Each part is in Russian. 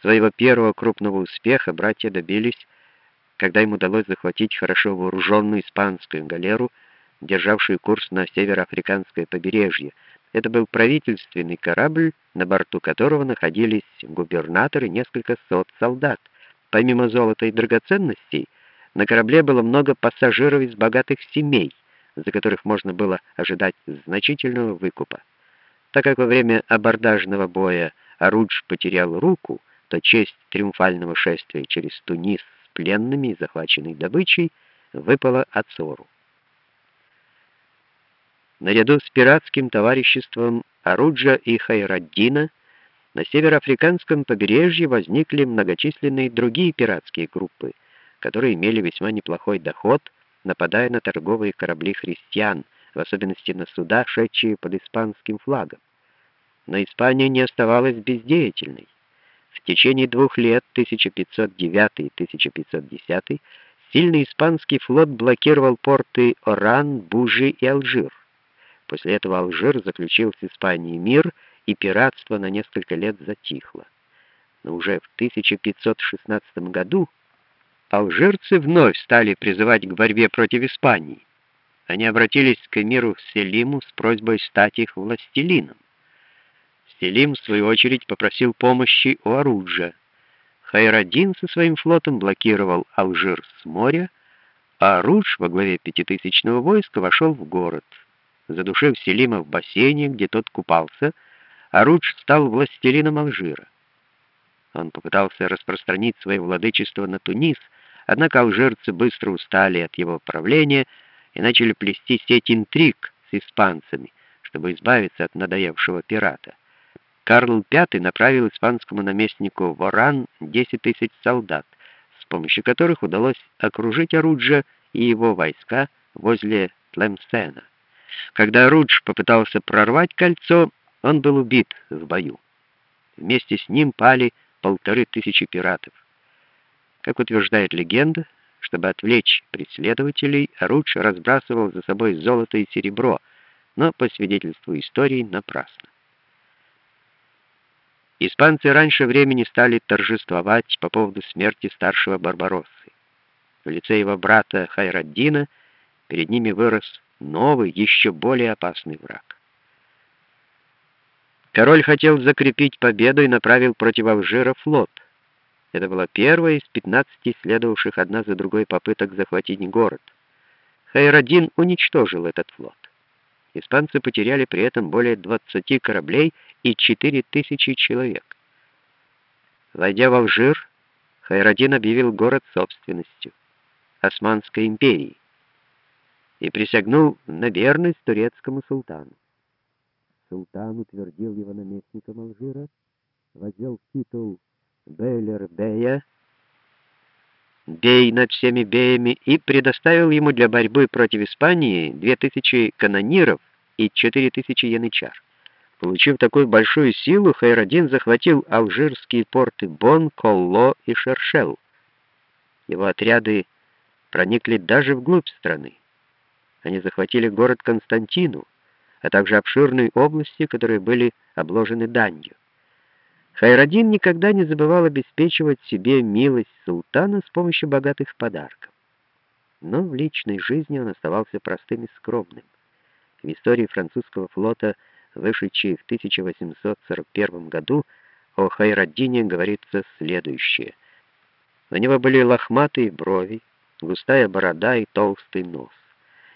Своего первого крупного успеха братья добились, когда им удалось захватить хорошо вооруженную испанскую галеру, державшую курс на североафриканское побережье. Это был правительственный корабль, на борту которого находились губернатор и несколько сот солдат. Помимо золота и драгоценностей, на корабле было много пассажиров из богатых семей, за которых можно было ожидать значительного выкупа. Так как во время абордажного боя Арудж потерял руку, то честь триумфального шествия через Тунис с пленными и захваченной добычей выпала Ацору. Наряду с пиратским товариществом Аруджа и Хайраддина на североафриканском побережье возникли многочисленные другие пиратские группы, которые имели весьма неплохой доход, нападая на торговые корабли христиан, в особенности на суда, шедшие под испанским флагом. Но Испания не оставалась бездеятельной. В течение двух лет, 1509-1510, сильный испанский флот блокировал порты Оран, Бужи и Алжир. После этого Алжир заключил с Испанией мир, и пиратство на несколько лет затихло. Но уже в 1516 году алжирцы вновь стали призывать к борьбе против Испании. Они обратились к эмиру Селиму с просьбой стать их властелином. Селим, в свою очередь, попросил помощи у Оруджа. Хайрадин со своим флотом блокировал Алжир с моря, а Орудж во главе пятитысячного войска вошел в город. Задушив Селима в бассейне, где тот купался, Орудж стал властелином Алжира. Он попытался распространить свое владычество на Тунис, однако алжирцы быстро устали от его правления и начали плести сеть интриг с испанцами, чтобы избавиться от надоевшего пирата. Карл V направил испанскому наместнику Воран 10 тысяч солдат, с помощью которых удалось окружить Оруджа и его войска возле Тлемсена. Когда Орудж попытался прорвать кольцо, он был убит в бою. Вместе с ним пали полторы тысячи пиратов. Как утверждает легенда, чтобы отвлечь преследователей, Орудж разбрасывал за собой золото и серебро, но, по свидетельству истории, напрасно. Испанцы раньше времени стали торжествовать по поводу смерти старшего Барбароссы. В лице его брата Хайраддина перед ними вырос новый, еще более опасный враг. Король хотел закрепить победу и направил против Алжира флот. Это была первая из 15 следовавших одна за другой попыток захватить город. Хайраддин уничтожил этот флот. Испанцы потеряли при этом более 20 кораблей и 4000 человек. Войдя в Алжир, Хайрадин объявил город собственностью Османской империи и присягнул на верность турецкому султану. Султан утвердил его наместником Алжира, возвел титул Бейлер-бея, бей над всеми беями, и предоставил ему для борьбы против Испании 2000 канониров и 4000 янычар. Получив такую большую силу, Хайрадин захватил алжирские порты Бон, Колло и Шершел. Его отряды проникли даже вглубь страны. Они захватили город Константину, а также обширные области, которые были обложены данью. Хайрадин никогда не забывал обеспечивать себе милость султана с помощью богатых подарков. Но в личной жизни он оставался простым и скромным. В истории французского флота – вышедшей в 1841 году, о Хайраддине говорится следующее. У него были лохматые брови, густая борода и толстый нос.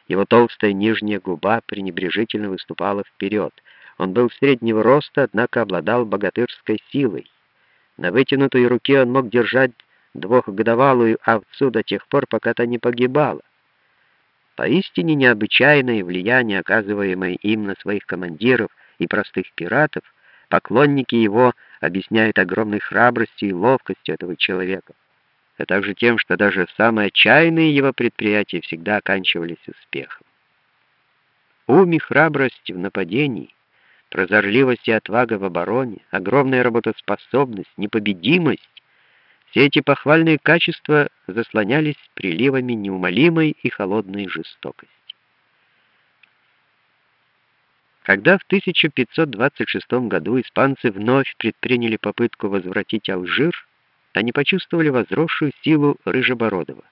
Его толстая нижняя губа пренебрежительно выступала вперед. Он был среднего роста, однако обладал богатырской силой. На вытянутой руке он мог держать двухгодовалую овцу до тех пор, пока та не погибала. Поистине необычайное влияние, оказываемое им на своих командиров и простых пиратов, поклонники его объясняют огромной храбростью и ловкостью этого человека, а также тем, что даже самые отчаянные его предприятия всегда оканчивались успехом. Ум и храбрость в нападении, прозорливость и отвага в обороне, огромная работоспособность, непобедимость все эти похвальные качества заслонялись приливами неумолимой и холодной жестокости. Когда в 1526 году испанцы вновь предприняли попытку возвратить Алжир, они почувствовали возросшую силу Рыжебородова.